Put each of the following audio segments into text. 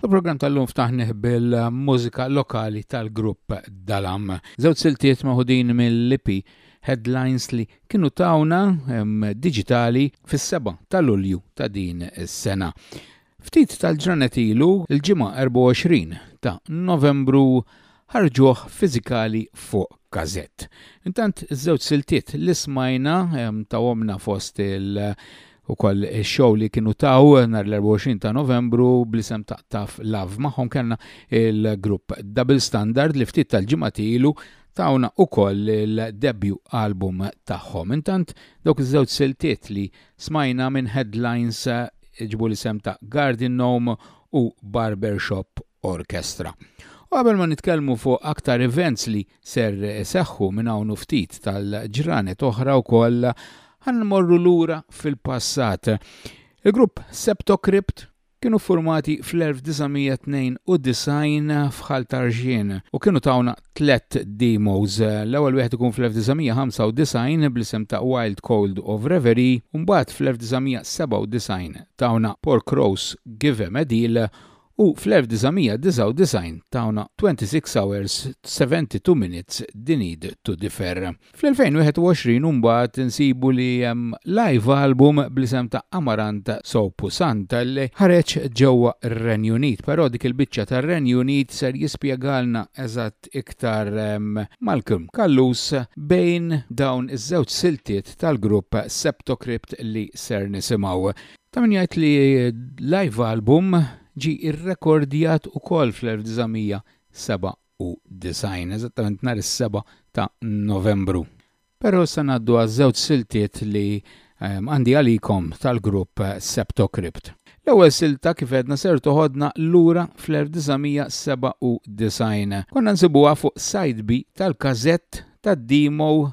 Il-programm tal-lum ftaħnih bil-mużika lokali tal-grupp Dalam. Żewġ siltiet maħudin mill-lipi headlines li kienu tawna digitali fis-7 ta' Lulju ta' din is-sena. Ftit tal-ġranet ilu, il-ġimgħa 24 ta' Novembru ħarġuh fiżikali fuq kasett. Intant żewġ siltiet li smajna tawhomna fost il- ukoll show li kienu taw nhar l-24 ta' Novembru bl-isem ta' Taf Love. Magħhom kellna il-grupp Double Standard li ftit tal-ġimgħat ilu tawna ukoll il-debju album tagħhom. Intant dawk iż-żewġ siltiet li smajna minn Headlines ġibu l-isem ta' Garden Gnome u Barbershop orkestra. U qabel ma nitkellmu fuq aktar events li ser seħħu minn hawn u ftit tal-ġranet oħra wkoll ħan morru lura fil-passat. Il-grupp Septocrypt kienu formati fl-1992 f'Ħal Tarxien u kienu tawna tlet demos. L-ewwel wieħed ikun fl-1995 bl-isem ta' Wild Cold of Reverie, u mbagħad fl-1997 tawna Pork Rose Give Em a Deal U fl-1999 tawna 26 hours, 72 minutes di need to differ. Fl-2021 imbagħad insibu li hemm live album bl-isem ta' Amaranta Sopu Santa li ħareġ ġewwa r-Renju Unit, però dik il-biċċa tar-Renju Unit ser jispjegalna eżatt iktar Malcolm Callus bejn dawn iż-żewġ siltiet tal-grupp Septocrypt li ser nisimgħu. Ta' min jgħid li l-live album ġie rrekordjat ukoll fl-1997, eżattament nhar is-seba' ta' Novembru. Però issa ngħaddu għaż-żewġ siltiet li għandi għalikom tal-grupp Septocrypt. L-ewwel silta kif għedna ser toħodna lura fl-1997. Konna nsibuha fuq side-B tal-każett tad-demo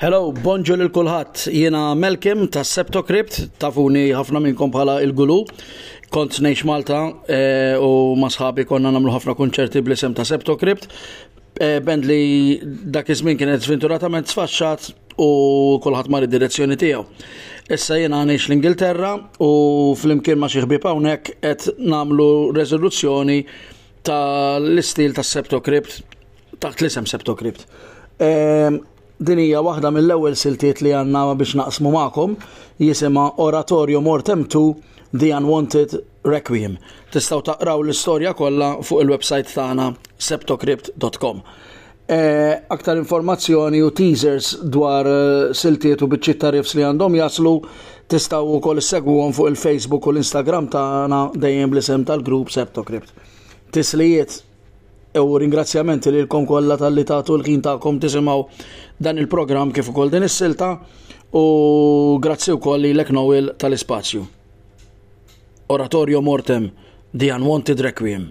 Hello, bonġu lil kulħadd. Jiena Melkim tas Septocrypt, tafuni ħafna minnkom bħala il-gulu. Kont ngħix Malta eh, u ma' sħabi konna nagħmlu ħafna kunċerti bl-isem ta' Septocrypt. Eh, band li dak iż-żmien kienet svinturatament sfaxxat u kulħadd mar id-direzzjoni tiegħu. Issa jiena ngħix l-Ingilterra u flimkien ma' xi ħbieb hawnhekk qed nagħmlu reżoluzzjoni tal-istil tas Septocrypt Taħt l-isem Septokript. Ehm, din hija waħda mill-ewwel siltiet li għandna biex naqsmu magħkom jisimha Oratorio Mortem to The Unwanted Requiem. Tistgħu taqraw l-istorja kollha fuq il-website tagħna septocrypt.com. E, aktar informazzjoni u teasers dwar e, siltiet u biċċiet tarifs li għandhom jaslu tistgħu wkoll issegwuhom fuq il-Facebook u l-Instagram tagħna dejjem bl-isem tal-grupp Septocrypt. Tislijiet U ringrazzjamenti lilkom kollha talli tagħtu l-ħin tagħkom tisimgħu dan il-programm kif ukoll din is-silta u grazzi wkoll lilek Noel tal-ispazju. Oratorio Mortem, The Unwanted Requiem.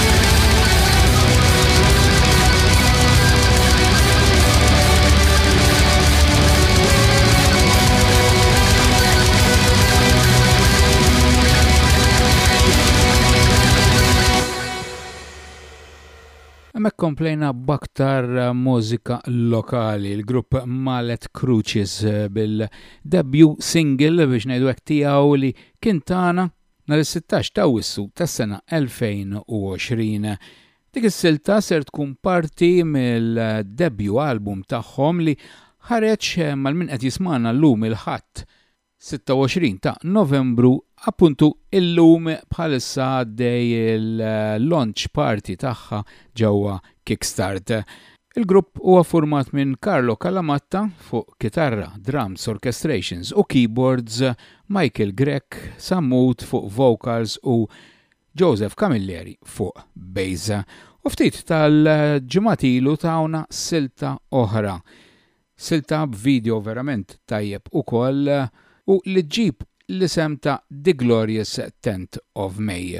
komplejna baktar eh, mużika lokali, il-grupp Malet Crucis eh, bil-debut single biex ngħidu hekk tiegħu li kien tagħna Nhar is-sittax ta' Awwissu tas-sena 2020. Dik is-silta ser tkun parti mill-debju album tagħhom li ħareġ mal min qed jismagħna llum il-Ħadd 26 ta' Novembru. Appuntu illum bħalissa għaddej il-launch party tagħha ġewwa Kickstart. Il-grupp huwa ffurmat minn Carlo Calamatta, fuq kitarra, drums, orchestrations u keyboards, Michael Grech, Sammut, fuq vocals u Joseph Camilleri, fuq bass. U ftit tal-ġimgħat ilu tawna silta oħra Silta b'video verament tajjeb ukoll u li ġġib l-isem ta' The Glorious Tenth of May.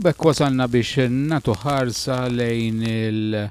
U b'hekk wasalna biex nagħtu ħarsa lejn il-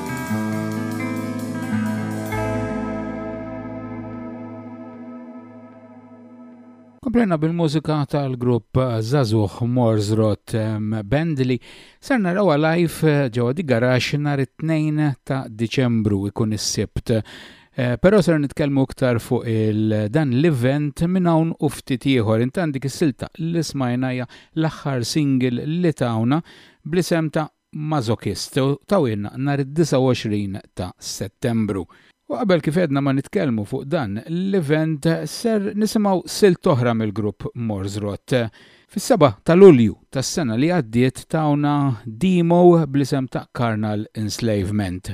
Komplejna bil-mużika tal-grupp Zazuh Morzrot Band li ser naraw live eh, ġewwa di garax nhar it-tnejn ta' Diċembru ikun is-Sibt. Eh, però ser nitkellmu iktar fuq il-dan l-event minn hawn u ftit ieħor intant dik is-silta li smajna hija l-aħħar single li tawna bl-isem ta' Masochist u tawilna nhar id-29 ta' Settembru. U qabel kif għedna ma nitkellmu fuq dan l-event ser nisimgħu silt oħra mill-grupp Morsrot. Fis-seba' ta' Lulju tas-sena li għaddiet tawna demo bl-isem ta' Carnal Enslavement.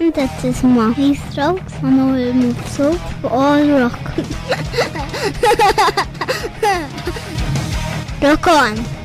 Inta tisma Histro, Manuel Mixo, All Rock. Rock on!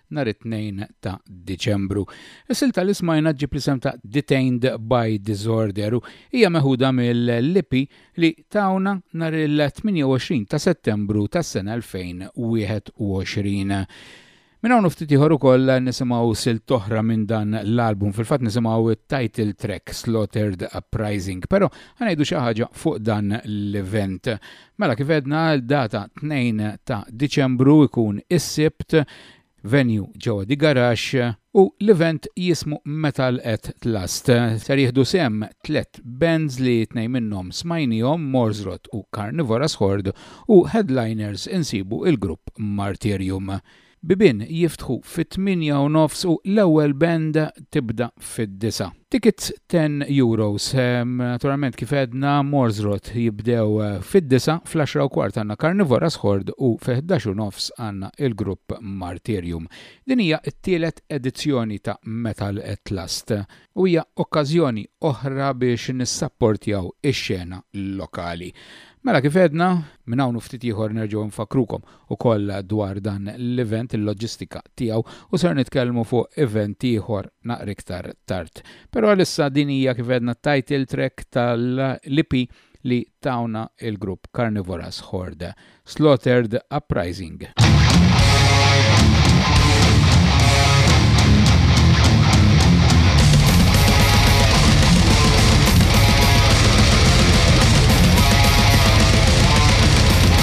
nhar it-Tnejn ta' Diċembru. Is-silta li smajna ġġib l-isem ta' Detained by Disorder u hija meħuda mill-EP li tawna nhar il-28 ta' Settembru tas-sena 2021. Minn hawn u ftit ieħor ukoll nisimgħu silt oħra minn dan l-album, fil-fatt nisimgħu t-title track Slaughtered Uprising, però ħa ngħidu xi ħaġa fuq dan l-event. Mela kif għedna l-data 2 ta' Diċembru ikun is-Sibt, venue ġewwa The Garage u l-event jismu Metal at Last. Ser jieħdu sehem tliet bands li tnejn minnhom smajniehom, Morsrot u Carnivorous Horde, u headliners insibu il-grupp Martyrium. Bibien jiftħu fit-tmienja u nofs u l-ewwel band tibda fid-disgħa. Tickets €10. Naturalment kif għedna Morsrot jibdew fid-disgħa, fl-għaxra u kwart għandna Carnivorous Horde u fil-ħdax u nofs għandna il-grupp Martyrium. Din hija t-tielet edizzjoni ta' Metal at Last u hija okkażjoni oħra biex nissapportjaw ix-xena lokali. Mela kif għedna, minn hawn u ftit ieħor nerġgħu nfakkrukom, ukoll dwar dan l-event, il-loġistika tiegħu u ser nitkellmu fuq event ieħor naqra iktar tard. Però għalissa din hija kif għedna t-title track tal-EP li tawna il-grupp Carnivorous Horde, Slaughtered Uprising.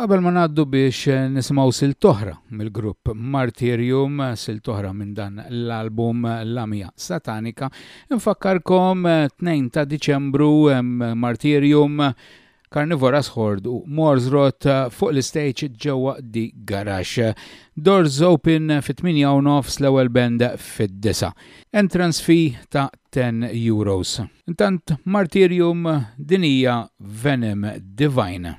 Qabel ma ngħaddu biex eh, nisimgħu sil toħra mill-grupp Martyrium, eh, sil toħra minn dan l-album eh, Lamia Satanika, infakkarkom 2 ta' Diċembru Martyrium Carnivorous Horde u Moore's Rot fuq l-istejġ ġewwa The Garage. Doors Open fit-tmienja u nofs l-ewwel band fid-disgħa. Entrance fee ta' ten euros. Intant Martyrium din hija Venom Divine.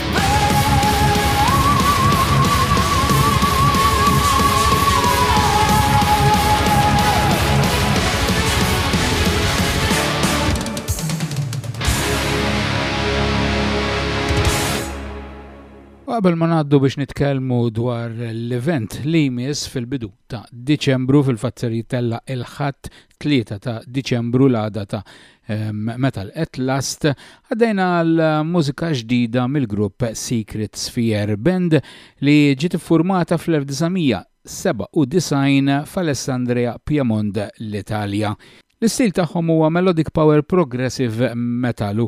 Qabel ma ngħaddu biex nitkellmu dwar l-event li jmiss fil-bidu ta' Diċembru fil-fatt ser jitella il-ħadd tlieta ta' Diċembru l-għada ta' Ehm, metal at last, għaddejna għal mużika ġdida mill-grupp Secret Sphere Band li ġiet formata fl-1997 f'Alessandria, Piemont, l-Italja. L-istil tagħhom huwa melodic power progressive metalu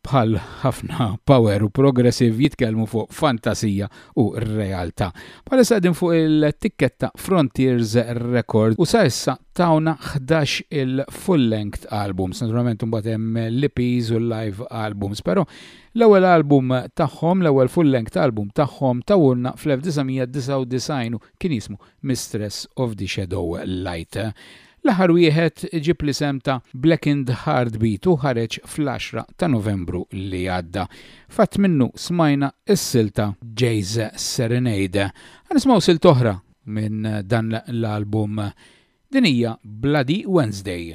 bħal ħafna power u progressive jitkellmu fuq fantasija u realtà. Bħalissa qegħdin fuq il-tikketta Frontiers Record u sa issa tawna 11 il-full length albums, naturalment imbagħad hemm l-EPs u l-live albums, però l-ewwel album tagħhom, l-ewwel full length album tagħhom tawulna fl-1999 kien jismu Mistress of the Shadow Light. L-aħħar wieħed ġieb l-isem ta' Blackened Heartbeat u ħareġ fl-għaxra ta' Novembru li għadda. Fatt minnu smajna s-silta Jay's Serenade. Ħa nisimgħu silta oħra minn dan l-album. Din hija Bloody Wednesday.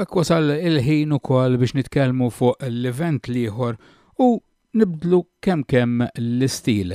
B'hekk wasal il-ħin ukoll biex nitkellmu fuq l-event l-ieħor u nibdlu kemm kemm l-istil.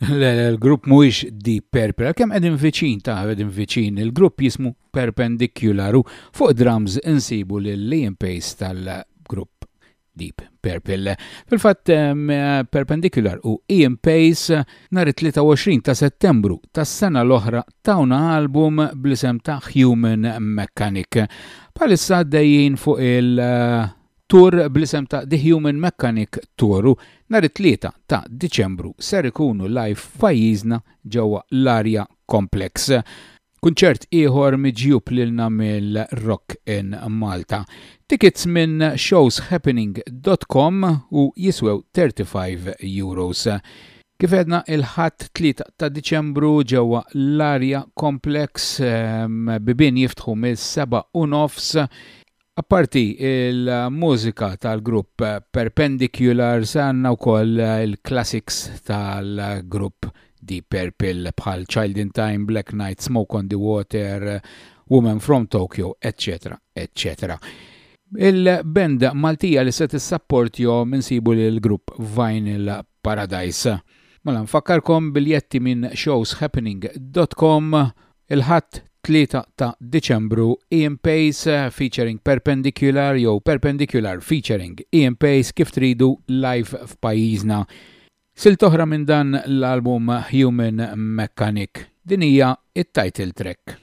Le, le, l-grupp mhuwiex Deep Purple, għalkemm qegħdin viċin ta' qegħdin viċin. Il-grupp jismu Perpendicular u fuq drums insibu lil Liam Pace tal-grupp Deep Purple. Fil-fatt Perpendicular u Ian Pace nhar it-23 ta' Settembru tas-sena l-oħra tawna album bl-isem ta' Human Mechanic. Palissa għaddejjin fuq il- Tour bl-isem ta' The Human Mechanic Tour u nhar it-Tlieta ta' Diċembru ser ikunu live f'pajjiżna ġewwa l-Aria Complex. Kunċert ieħor miġjub lilna mill-Rock in Malta. Tickets minn showshappening dot com u jiswew €35. Kif għedna il-Ħadd 3 ta' Diċembru ġewwa l-Aria Complex, bibien jiftħu mis-sebgħa u nofs. Apparti l-mużika tal-grupp Perpendiculars għandna wkoll il-classics tal-grupp Deep Purple bħal Child in Time, Black Night, Smoke on the Water, Woman from Tokyo, eċċetera, eċċetera. Il-band Maltija li se tissapportjhom insibu lill-grupp Vinyl Paradise. Mela nfakkarkom biljetti minn showshappening.com Il-Ħadd 3 ta' Diċembru, Ian Pace featuring Perpendicular jew Perpendicular featuring Ian Pace kif tridu live f'pajjiżna. Silta oħra minn dan l-album Human Mechanic. Din hija t-title track.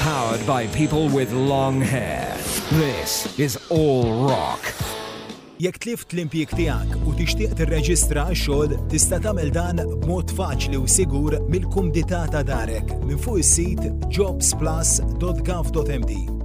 Powered by people with long hair. This is All Rock. Jekk tlift l-impjieg tiegħek u tixtieq tirreġistra għax-xogħol, tista' tagħmel dan b'mod faċli u sigur mill-kumdità ta' darek minn fuq is-sit jobsplus.gov.md.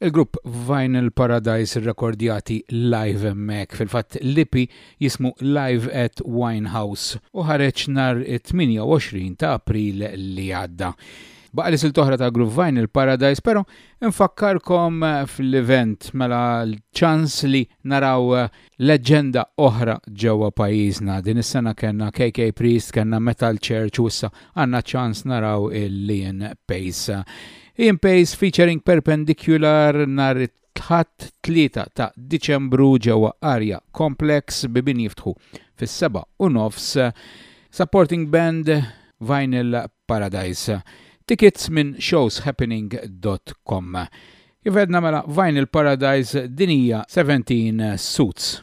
Il-grupp Vinyl Paradise rrekordjati live hemmhekk fil-fatt lipi jismu Live at Winehouse u ħareġ nar 28 ta' April li għadda. Baqa li sil-toħra ta' Groove Vinyl Paradise, pero Infakkarkom eh, fl-event mela l-ċans li naraw eh, leġenda oħra ġewwa pajjiżna. Din is-sena kellna KK Priest, kellna Metal Church u issa għandna ċans naraw il-Lion Pace. Ian Pace featuring Perpendicular nhar it-tħadd tlieta ta' Diċembru ġewwa Arja Complex bibin jiftħu fis-seba' u nofs supporting band Vinyl Paradise. Tickets minn showshappening dot com. Kif għedna mela Vinyl Paradise din hija Seventeen Suits.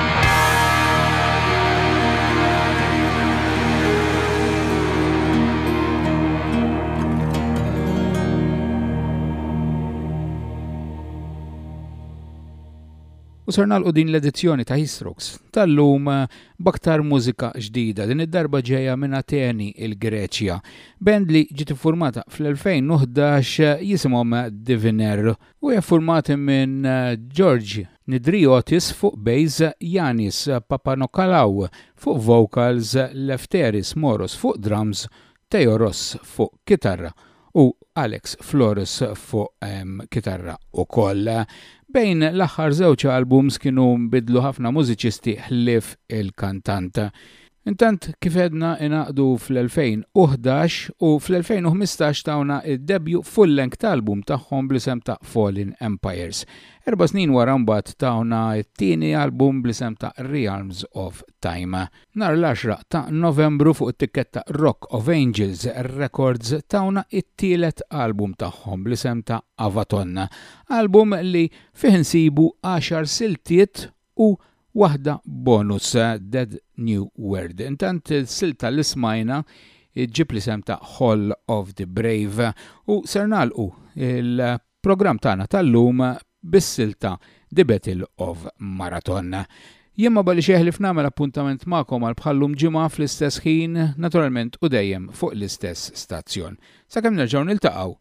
U ser nalqu din l-edizzjoni ta' Histrux tal-lum eh, baktar mużika ġdida din id-darba ġeja minn Ateni il-Greċja. Band li ġiet formata fl-2011 eh, jisimhom Diviner U hija ffurmat minn George Nidriotis fuq bass, Yannis Papanokalaou fuq vocals, Lefteris Moros fuq drums, Teo Ross fuq kitarra u Alex Flores fuq kitarra wkoll. Bejn l-aħħar żewġ albums kienu nbidlu ħafna mużiċisti ħlief il-kantant. Intant kif għedna ingħaqdu fl-2011 u fl-2015 tawna d-debju full-length ta' album tagħhom bl-isem ta' Fallen Empires. Erba' snin wara mbagħad tawna t-tieni album bl-isem ta' Realms of Time. Nhar l-għaxra ta' Novembru fuq it-tikketta Rock of Angels Records tawna t-tielet album tagħhom bl-isem ta' Avaton. Album li fih insibu għaxar siltiet U waħda bonus, Dead New Word. Intant is-silta li smajna ġġib l-isem ta' Hall of the Brave u ser nagħlqu l-programm tagħna tal-lum bis-silta The Battle of Marathon. Jien Mabali Xieħlif nagħmel appuntament magħkom għal bħal-lum ġimgħa fl-istess ħin, naturalment u dejjem fuq l-istess stazzjon. Sakemm nerġgħu niltaqgħu,